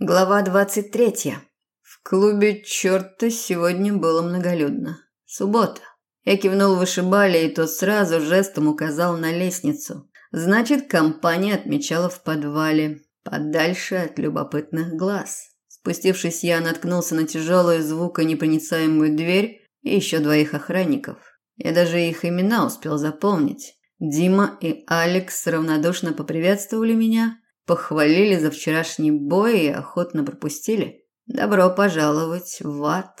Глава 23. В клубе чёрта сегодня было многолюдно. Суббота. Я кивнул вышибали, и тот сразу жестом указал на лестницу. Значит, компания отмечала в подвале, подальше от любопытных глаз. Спустившись, я наткнулся на тяжелую звуконепроницаемую дверь и еще двоих охранников. Я даже их имена успел запомнить. Дима и Алекс равнодушно поприветствовали меня, Похвалили за вчерашний бой и охотно пропустили. Добро пожаловать в ад.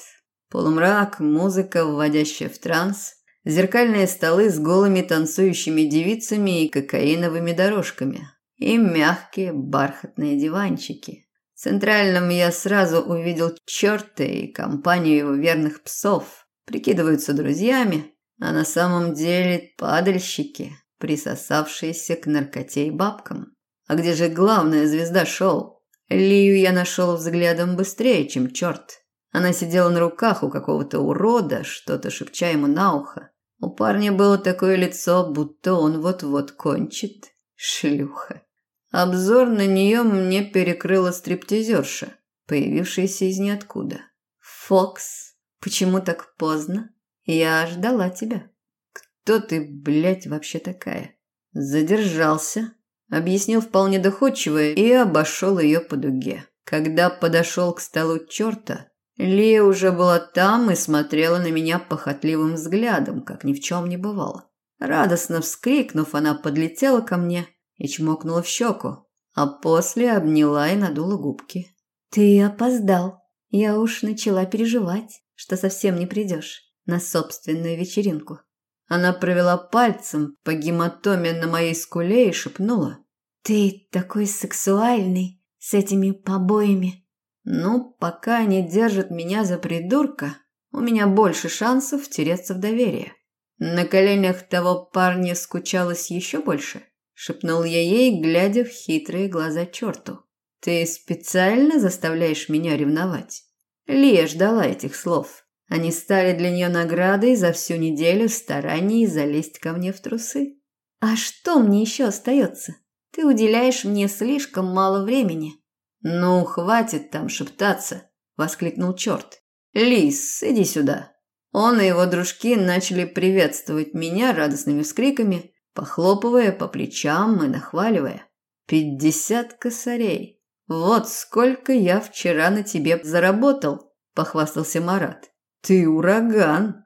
Полумрак, музыка, вводящая в транс, зеркальные столы с голыми танцующими девицами и кокаиновыми дорожками, и мягкие бархатные диванчики. В центральном я сразу увидел черта и компанию его верных псов. Прикидываются друзьями, а на самом деле падальщики, присосавшиеся к наркоте и бабкам. А где же главная звезда шоу? Лию я нашел взглядом быстрее, чем черт. Она сидела на руках у какого-то урода, что-то шепча ему на ухо. У парня было такое лицо, будто он вот-вот кончит. Шлюха. Обзор на нее мне перекрыла стриптизерша, появившаяся из ниоткуда. «Фокс, почему так поздно? Я ждала тебя». «Кто ты, блядь, вообще такая?» «Задержался», Объяснил вполне доходчиво и обошел ее по дуге. Когда подошел к столу черта, Лия уже была там и смотрела на меня похотливым взглядом, как ни в чем не бывало. Радостно вскрикнув, она подлетела ко мне и чмокнула в щеку, а после обняла и надула губки. «Ты опоздал. Я уж начала переживать, что совсем не придешь на собственную вечеринку». Она провела пальцем по гематоме на моей скуле и шепнула. «Ты такой сексуальный с этими побоями». «Ну, пока они держат меня за придурка, у меня больше шансов втереться в доверие». На коленях того парня скучалось еще больше, шепнул я ей, глядя в хитрые глаза черту. Ты специально заставляешь меня ревновать? Лия ждала этих слов. Они стали для нее наградой за всю неделю стараний залезть ко мне в трусы. А что мне еще остается? Ты уделяешь мне слишком мало времени. Ну, хватит там шептаться, воскликнул черт. Лис, иди сюда. Он и его дружки начали приветствовать меня радостными вскриками, похлопывая по плечам и нахваливая. «Пятьдесят косарей! Вот сколько я вчера на тебе заработал!» – похвастался Марат. Ты ураган.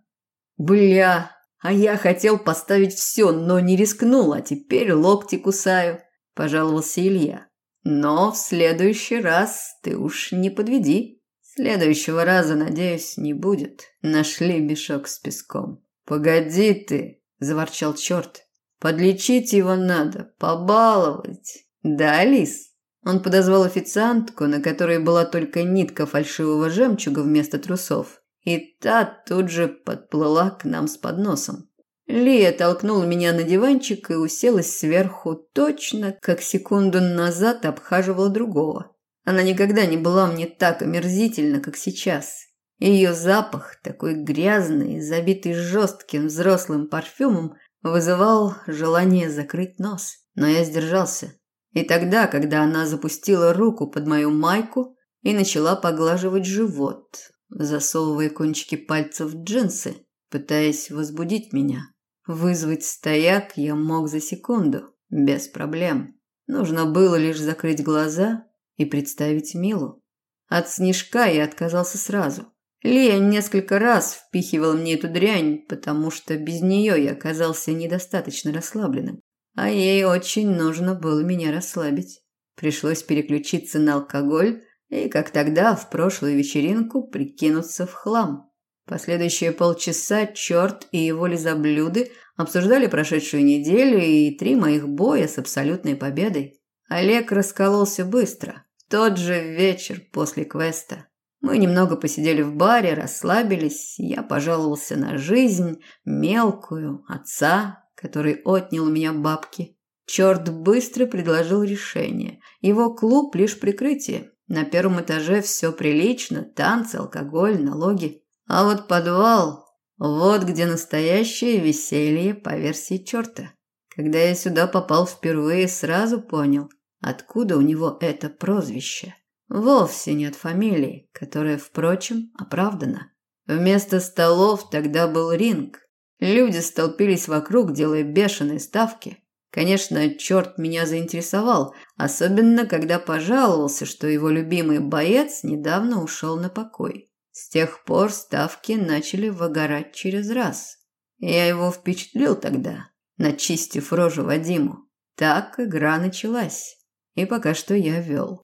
Бля, а я хотел поставить все, но не рискнул, а теперь локти кусаю, пожаловался Илья. Но в следующий раз ты уж не подведи. Следующего раза, надеюсь, не будет. Нашли мешок с песком. Погоди ты, заворчал черт. Подлечить его надо, побаловать. Да, Алис? Он подозвал официантку, на которой была только нитка фальшивого жемчуга вместо трусов, и та тут же подплыла к нам с подносом. Лия толкнула меня на диванчик и уселась сверху точно, как секунду назад обхаживала другого. Она никогда не была мне так омерзительна, как сейчас. Ее запах, такой грязный, забитый жестким взрослым парфюмом, вызывал желание закрыть нос. Но я сдержался. И тогда, когда она запустила руку под мою майку и начала поглаживать живот, засовывая кончики пальцев в джинсы, пытаясь возбудить меня. Вызвать стояк я мог за секунду, без проблем. Нужно было лишь закрыть глаза и представить Милу. От снежка я отказался сразу. Лия несколько раз впихивала мне эту дрянь, потому что без нее я оказался недостаточно расслабленным. А ей очень нужно было меня расслабить. Пришлось переключиться на алкоголь и, как тогда, в прошлую вечеринку, прикинуться в хлам. Последующие полчаса черт и его лизоблюды обсуждали прошедшую неделю и три моих боя с абсолютной победой. Олег раскололся быстро, в тот же вечер после квеста. Мы немного посидели в баре, расслабились, я пожаловался на жизнь, мелкую, отца, который отнял у меня бабки. Черт быстро предложил решение. Его клуб лишь прикрытие. На первом этаже все прилично, танцы, алкоголь, налоги. А вот подвал, вот где настоящее веселье по версии черта. Когда я сюда попал впервые, сразу понял, откуда у него это прозвище. Вовсе нет фамилии, которая, впрочем, оправдана. Вместо столов тогда был ринг. Люди столпились вокруг, делая бешеные ставки. Конечно, черт меня заинтересовал, особенно когда пожаловался, что его любимый боец недавно ушел на покой. С тех пор ставки начали выгорать через раз. Я его впечатлил тогда, начистив рожу Вадиму. Так игра началась. И пока что я вел.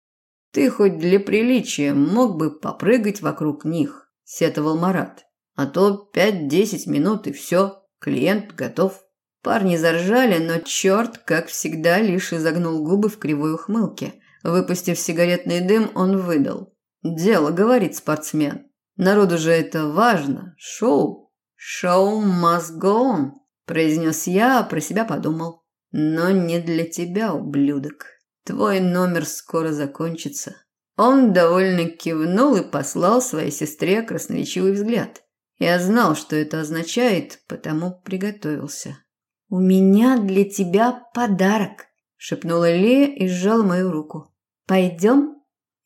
Ты хоть для приличия мог бы попрыгать вокруг них, сетовал Марат. А то пять-десять минут и все, клиент готов. Парни заржали, но черт, как всегда, лишь изогнул губы в кривой ухмылке. Выпустив сигаретный дым, он выдал. «Дело, — говорит спортсмен. Народу же это важно. Шоу. Шоу must go on», – произнес я, а про себя подумал. «Но не для тебя, ублюдок. Твой номер скоро закончится». Он довольно кивнул и послал своей сестре красноречивый взгляд. Я знал, что это означает, потому приготовился. «У меня для тебя подарок», – шепнула Лея и сжала мою руку. «Пойдем?»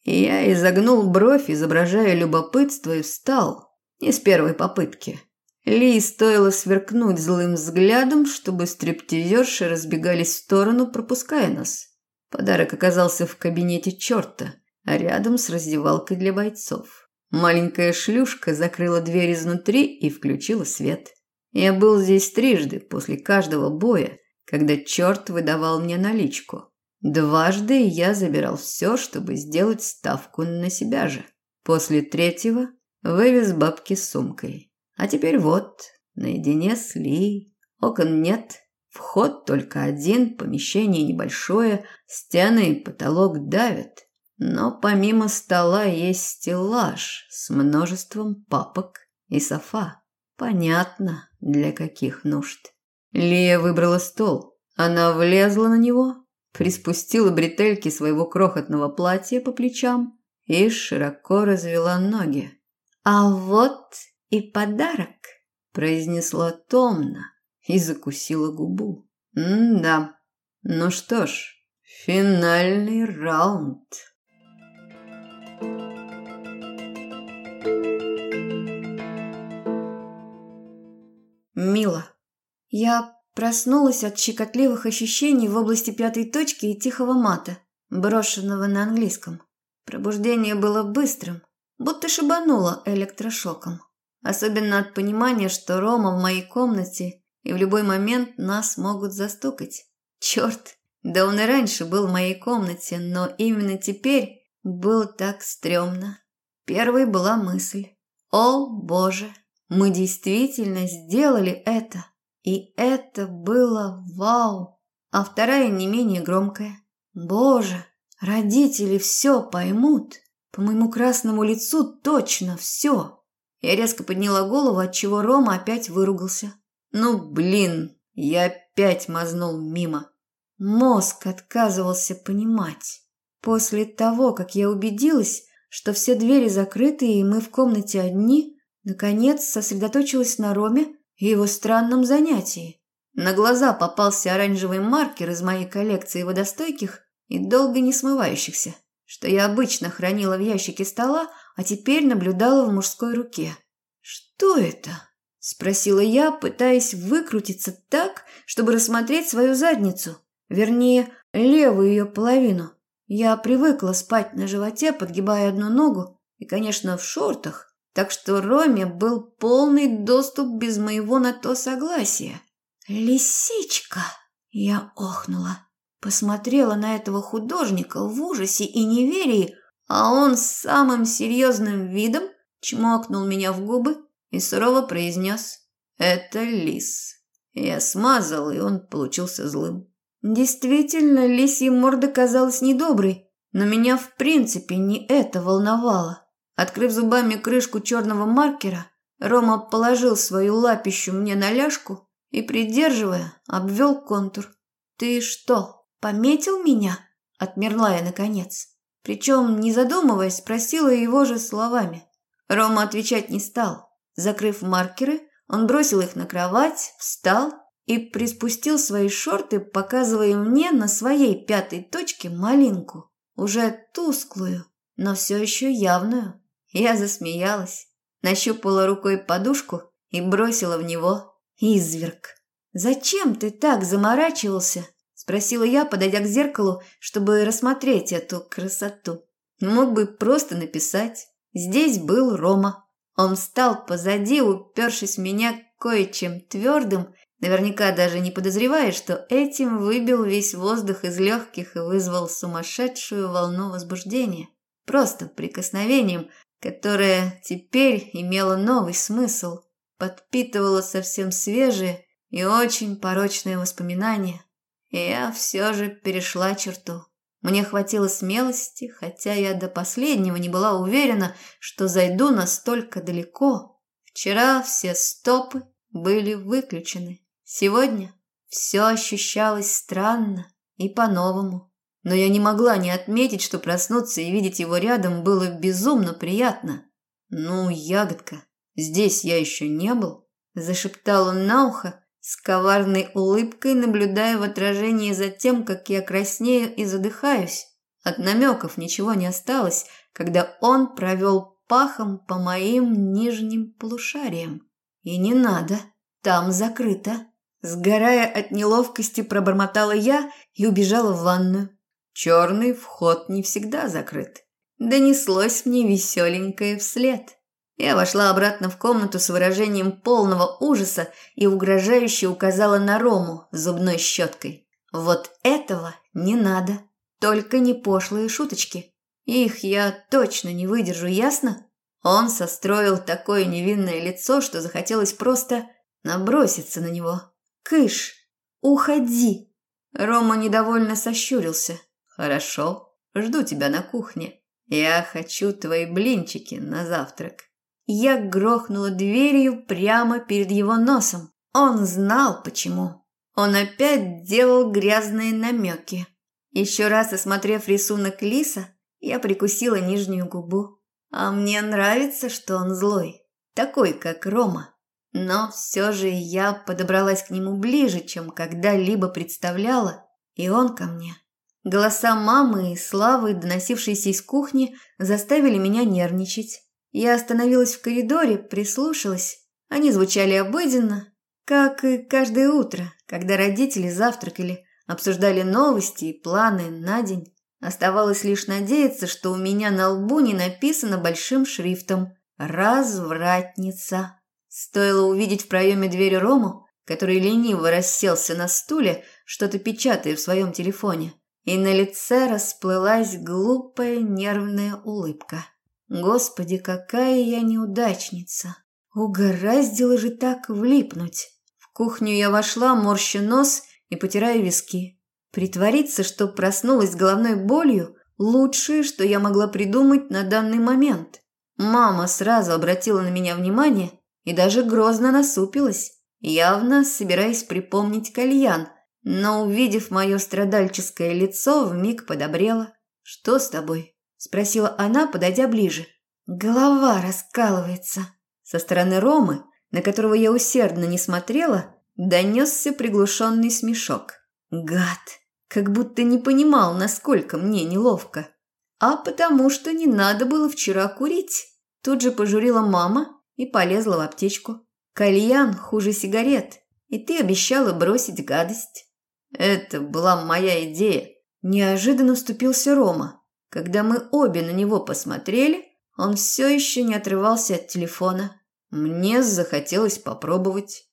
Я изогнул бровь, изображая любопытство, и встал. Не с первой попытки. Ли стоило сверкнуть злым взглядом, чтобы стриптизерши разбегались в сторону, пропуская нас. Подарок оказался в кабинете черта, а рядом с раздевалкой для бойцов. Маленькая шлюшка закрыла дверь изнутри и включила свет. Я был здесь трижды после каждого боя, когда черт выдавал мне наличку. Дважды я забирал все, чтобы сделать ставку на себя же. После третьего вывез бабки с сумкой. А теперь вот, наедине с Ли. Окон нет, вход только один, помещение небольшое, стены и потолок давят. Но помимо стола есть стеллаж с множеством папок и софа. Понятно, для каких нужд. Лия выбрала стол. Она влезла на него, приспустила бретельки своего крохотного платья по плечам и широко развела ноги. «А вот и подарок», – произнесла томно и закусила губу. «М-да. Ну что ж, финальный раунд». Мила. Я проснулась от щекотливых ощущений в области пятой точки и тихого мата, брошенного на английском. Пробуждение было быстрым, будто шибануло электрошоком. Особенно от понимания, что Рома в моей комнате и в любой момент нас могут застукать. Черт, да он и раньше был в моей комнате, но именно теперь было так стрёмно. Первой была мысль. О, Боже, мы действительно сделали это. И это было вау. А вторая не менее громкая. Боже, родители все поймут. По моему красному лицу точно все. Я резко подняла голову, отчего Рома опять выругался. Ну, блин, я опять мазнул мимо. Мозг отказывался понимать. После того, как я убедилась, что все двери закрыты и мы в комнате одни, Наконец сосредоточилась на Роме и его странном занятии. На глаза попался оранжевый маркер из моей коллекции водостойких и долго не смывающихся, что я обычно хранила в ящике стола, а теперь наблюдала в мужской руке. «Что это?» – спросила я, пытаясь выкрутиться так, чтобы рассмотреть свою задницу, вернее, левую ее половину. Я привыкла спать на животе, подгибая одну ногу, и, конечно, в шортах, так что Роме был полный доступ без моего на то согласия. «Лисичка!» – я охнула. Посмотрела на этого художника в ужасе и неверии, а он с самым серьезным видом чмокнул меня в губы и сурово произнес «Это лис». Я смазал, и он получился злым. Действительно, лисья морда казалась недоброй, но меня в принципе не это волновало. Открыв зубами крышку черного маркера, Рома положил свою лапищу мне на ляжку и, придерживая, обвел контур. «Ты что, пометил меня?» – отмерла я наконец. Причем, не задумываясь, спросила его же словами. Рома отвечать не стал. Закрыв маркеры, он бросил их на кровать, встал и приспустил свои шорты, показывая мне на своей пятой точке малинку, уже тусклую, но все еще явную. Я засмеялась, нащупала рукой подушку и бросила в него изверг. «Зачем ты так заморачивался?» – спросила я, подойдя к зеркалу, чтобы рассмотреть эту красоту. Мог бы просто написать. Здесь был Рома. Он встал позади, упершись в меня кое-чем твердым, наверняка даже не подозревая, что этим выбил весь воздух из легких и вызвал сумасшедшую волну возбуждения. Просто прикосновением, которое теперь имело новый смысл, подпитывало совсем свежие и очень порочные воспоминания. И я все же перешла черту. Мне хватило смелости, хотя я до последнего не была уверена, что зайду настолько далеко. Вчера все стопы были выключены. Сегодня все ощущалось странно и по-новому. Но я не могла не отметить, что проснуться и видеть его рядом было безумно приятно. «Ну, ягодка, здесь я еще не был», – зашептал он на ухо, с коварной улыбкой наблюдая в отражении за тем, как я краснею и задыхаюсь. От намеков ничего не осталось, когда он провел пахом по моим нижним полушариям. И не надо, там закрыто. Сгорая от неловкости, пробормотала я и убежала в ванную. Черный вход не всегда закрыт. Донеслось мне веселенькое вслед. Я вошла обратно в комнату с выражением полного ужаса и угрожающе указала на Рому зубной щеткой. Вот этого не надо. Только не пошлые шуточки. Их я точно не выдержу, ясно? Он состроил такое невинное лицо, что захотелось просто наброситься на него. «Кыш! Уходи!» Рома недовольно сощурился. «Хорошо, жду тебя на кухне. Я хочу твои блинчики на завтрак». Я грохнула дверью прямо перед его носом. Он знал почему. Он опять делал грязные намеки. Еще раз осмотрев рисунок лиса, я прикусила нижнюю губу. А мне нравится, что он злой, такой, как Рома. Но все же я подобралась к нему ближе, чем когда-либо представляла, и он ко мне. Голоса мамы и Славы, доносившиеся из кухни, заставили меня нервничать. Я остановилась в коридоре, прислушалась. Они звучали обыденно, как и каждое утро, когда родители завтракали, обсуждали новости и планы на день. Оставалось лишь надеяться, что у меня на лбу не написано большим шрифтом «Развратница». Стоило увидеть в проеме двери Рому, который лениво расселся на стуле, что-то печатая в своем телефоне, и на лице расплылась глупая нервная улыбка. Господи, какая я неудачница! Угораздило же так влипнуть. В кухню я вошла, морща нос и потирая виски. Притвориться, что проснулась головной болью – лучшее, что я могла придумать на данный момент. Мама сразу обратила на меня внимание и даже грозно насупилась, явно собираясь припомнить кальян, но, увидев мое страдальческое лицо, вмиг подобрела. «Что с тобой?» спросила она, подойдя ближе. Голова раскалывается. Со стороны Ромы, на которого я усердно не смотрела, донесся приглушенный смешок. Гад, как будто не понимал, насколько мне неловко. А потому что не надо было вчера курить. Тут же пожурила мама и полезла в аптечку. Кальян хуже сигарет, и ты обещала бросить гадость. Это была моя идея. Неожиданно вступился Рома. Когда мы обе на него посмотрели, он все еще не отрывался от телефона. Мне захотелось попробовать.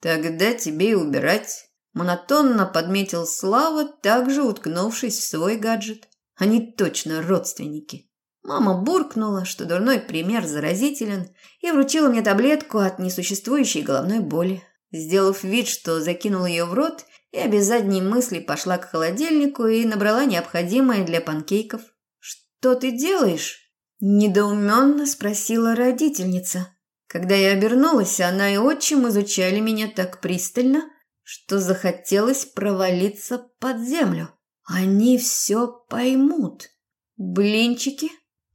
Тогда тебе и убирать. Монотонно подметил Слава, также уткнувшись в свой гаджет. Они точно родственники. Мама буркнула, что дурной пример заразителен, и вручила мне таблетку от несуществующей головной боли. Сделав вид, что закинула ее в рот, я без задней мысли пошла к холодильнику и набрала необходимое для панкейков. «Что ты делаешь?» – недоуменно спросила родительница. Когда я обернулась, она и отчим изучали меня так пристально, что захотелось провалиться под землю. Они все поймут. Блинчики?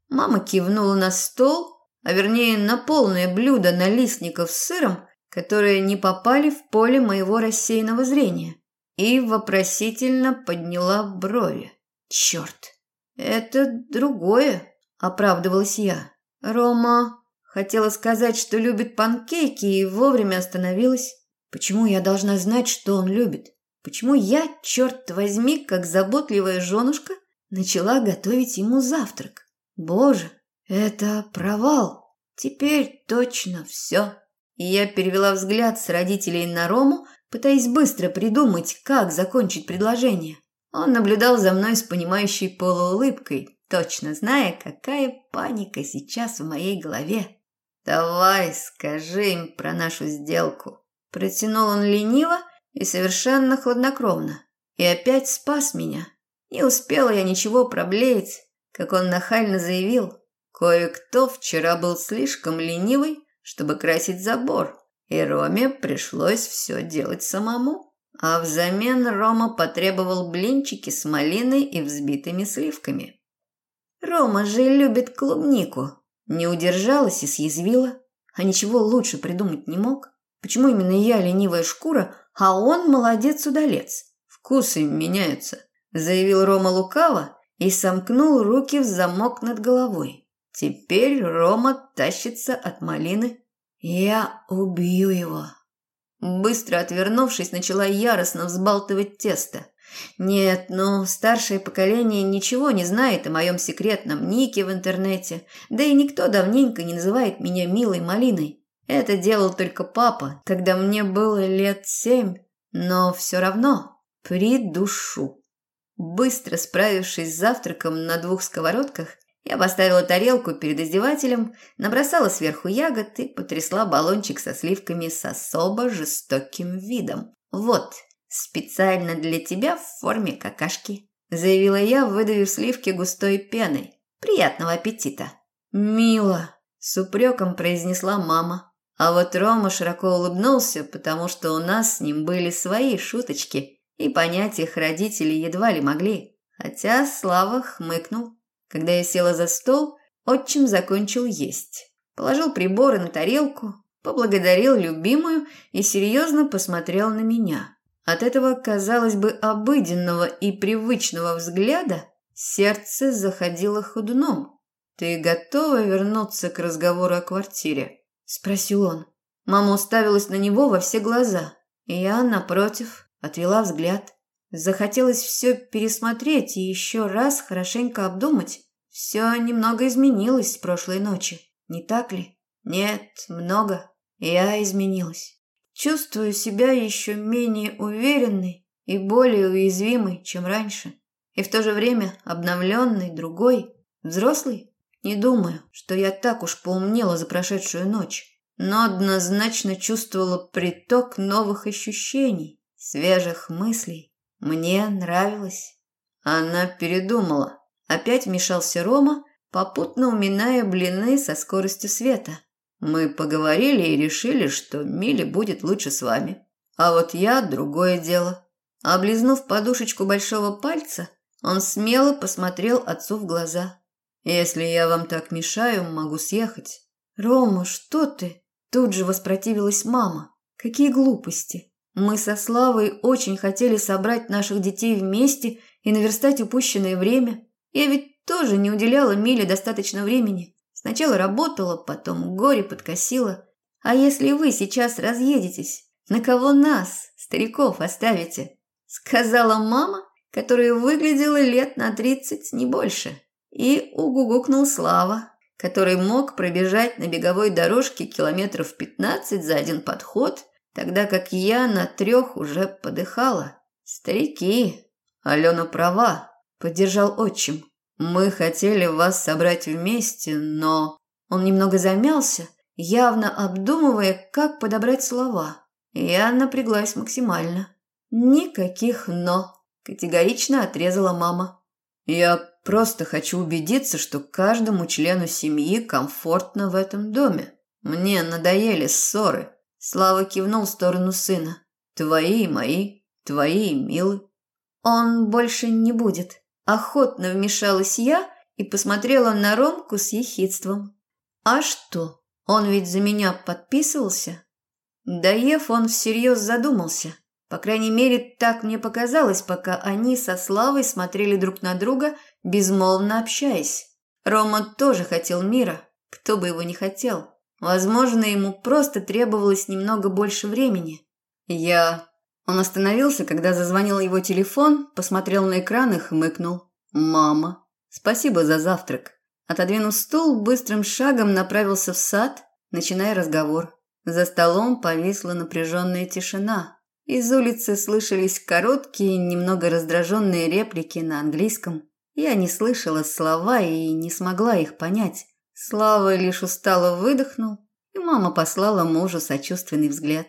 Мама кивнула на стол, а вернее на полное блюдо налистников с сыром, которые не попали в поле моего рассеянного зрения, и вопросительно подняла брови. Черт! Это другое. – оправдывалась я. Рома хотела сказать, что любит панкейки и вовремя остановилась. Почему я должна знать, что он любит? Почему я, черт возьми, как заботливая женушка, начала готовить ему завтрак? Боже, это провал. Теперь точно все. И я перевела взгляд с родителей на Рому, пытаясь быстро придумать, как закончить предложение. Он наблюдал за мной с понимающей полуулыбкой, точно зная, какая паника сейчас в моей голове. «Давай, скажи им про нашу сделку». Протянул он лениво и совершенно хладнокровно. И опять спас меня. Не успела я ничего проблеять, как он нахально заявил. Кое-кто вчера был слишком ленивый, чтобы красить забор, и Роме пришлось все делать самому. А взамен Рома потребовал блинчики с малиной и взбитыми сливками. Рома же любит клубнику. Не удержалась и съязвила. А ничего лучше придумать не мог. Почему именно я ленивая шкура, а он молодец-удалец? Вкусы меняются, заявил Рома лукаво и сомкнул руки в замок над головой. Теперь Рома тащится от малины. Я убью его. Быстро отвернувшись, начала яростно взбалтывать тесто. Нет, ну, старшее поколение ничего не знает о моем секретном нике в интернете, да и никто давненько не называет меня милой малиной. Это делал только папа, когда мне было лет семь, но все равно придушу. Быстро справившись с завтраком на двух сковородках, я поставила тарелку перед издевателем, набросала сверху ягод и потрясла баллончик со сливками с особо жестоким видом. «Вот, специально для тебя в форме какашки», – заявила я, выдавив сливки густой пеной. «Приятного аппетита!» «Мило!» – с упреком произнесла мама. А вот Рома широко улыбнулся, потому что у нас с ним были свои шуточки, и понять их родители едва ли могли. Хотя Слава хмыкнул. Когда я села за стол, отчим закончил есть. Положил приборы на тарелку, поблагодарил любимую и серьезно посмотрел на меня. От этого, казалось бы, обыденного и привычного взгляда сердце заходило ходуном. «Ты готова вернуться к разговору о квартире?» – спросил он. Мама уставилась на него во все глаза. И я, напротив, отвела взгляд. Захотелось все пересмотреть и еще раз хорошенько обдумать. Все немного изменилось с прошлой ночи, не так ли? Нет, много. Я изменилась. Чувствую себя еще менее уверенной и более уязвимой, чем раньше. И в то же время обновленной, другой, взрослый. Не думаю, что я так уж поумнела за прошедшую ночь, но однозначно чувствовала приток новых ощущений, свежих мыслей. Мне нравилось. Она передумала. Опять вмешался Рома, попутно уминая блины со скоростью света. Мы поговорили и решили, что Миле будет лучше с вами. А вот я другое дело. Облизнув подушечку большого пальца, он смело посмотрел отцу в глаза. Если я вам так мешаю, могу съехать. Рома, что ты? Тут же воспротивилась мама. Какие глупости. Мы со Славой очень хотели собрать наших детей вместе и наверстать упущенное время. Я ведь тоже не уделяла Миле достаточно времени. Сначала работала, потом горе подкосила. А если вы сейчас разъедетесь, на кого нас, стариков, оставите? Сказала мама, которая выглядела лет на тридцать, не больше. И угугукнул Слава, который мог пробежать на беговой дорожке километров пятнадцать за один подход – тогда как я на трех уже подыхала. Старики, Алена права, поддержал отчим. Мы хотели вас собрать вместе, но... Он немного замялся, явно обдумывая, как подобрать слова. Я напряглась максимально. Никаких «но», категорично отрезала мама. Я просто хочу убедиться, что каждому члену семьи комфортно в этом доме. Мне надоели ссоры. Слава кивнул в сторону сына. Твои и мои, твои и милы. Он больше не будет. Охотно вмешалась я и посмотрела на Ромку с ехидством. А что? Он ведь за меня подписывался? Доев, он всерьез задумался. По крайней мере, так мне показалось, пока они со Славой смотрели друг на друга, безмолвно общаясь. Рома тоже хотел мира, кто бы его не хотел. Возможно, ему просто требовалось немного больше времени. Я... Он остановился, когда зазвонил его телефон, посмотрел на экран и хмыкнул. «Мама, спасибо за завтрак». Отодвинув стул, быстрым шагом направился в сад, начиная разговор. За столом повисла напряженная тишина. Из улицы слышались короткие, немного раздраженные реплики на английском. Я не слышала слова и не смогла их понять. Слава лишь устало выдохнул, и мама послала мужу сочувственный взгляд.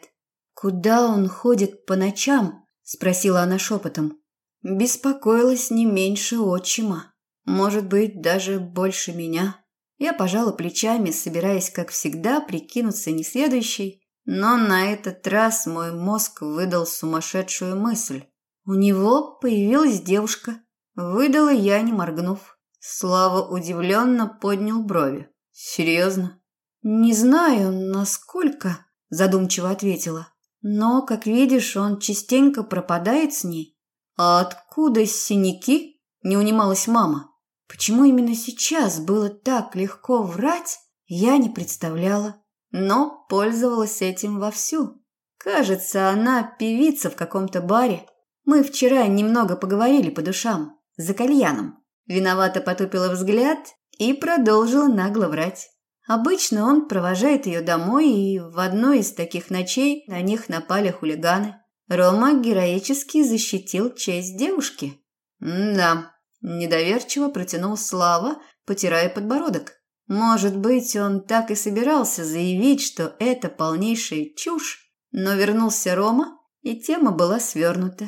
«Куда он ходит по ночам?» – спросила она шепотом. Беспокоилась не меньше отчима. Может быть, даже больше меня. Я пожала плечами, собираясь, как всегда, прикинуться несведущей, но на этот раз мой мозг выдал сумасшедшую мысль. У него появилась девушка. Выдала я, не моргнув. Слава удивленно поднял брови. «Серьезно?» «Не знаю, насколько», – задумчиво ответила. «Но, как видишь, он частенько пропадает с ней». «А откуда синяки?» – не унималась мама. Почему именно сейчас было так легко врать, я не представляла, но пользовалась этим вовсю. Кажется, она певица в каком-то баре. Мы вчера немного поговорили по душам, за кальяном. Виновато потупила взгляд и продолжила нагло врать. Обычно он провожает ее домой, и в одной из таких ночей на них напали хулиганы. Рома героически защитил честь девушки. да, Недоверчиво протянул Слава, потирая подбородок. Может быть, он так и собирался заявить, что это полнейшая чушь, но вернулся Рома, и тема была свернута.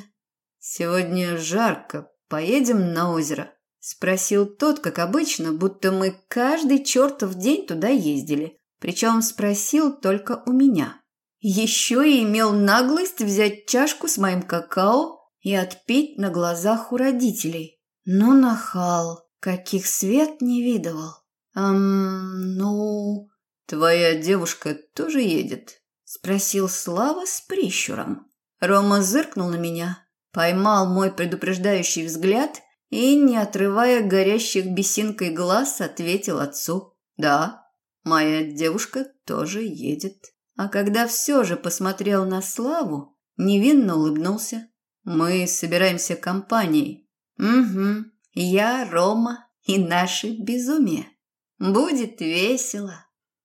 «Сегодня жарко, поедем на озеро?» – спросил тот, как обычно, будто мы каждый чертов день туда ездили. Причем спросил только у меня. Еще и имел наглость взять чашку с моим какао и отпить на глазах у родителей. Ну, нахал, каких свет не видывал. Эм, ну... Твоя девушка тоже едет? Спросил Слава с прищуром. Рома зыркнул на меня, поймал мой предупреждающий взгляд и, не отрывая горящих бесинкой глаз, ответил отцу. Да, моя девушка тоже едет. А когда все же посмотрел на Славу, невинно улыбнулся. Мы собираемся компанией, Угу. Я, Рома и наше безумие. Будет весело.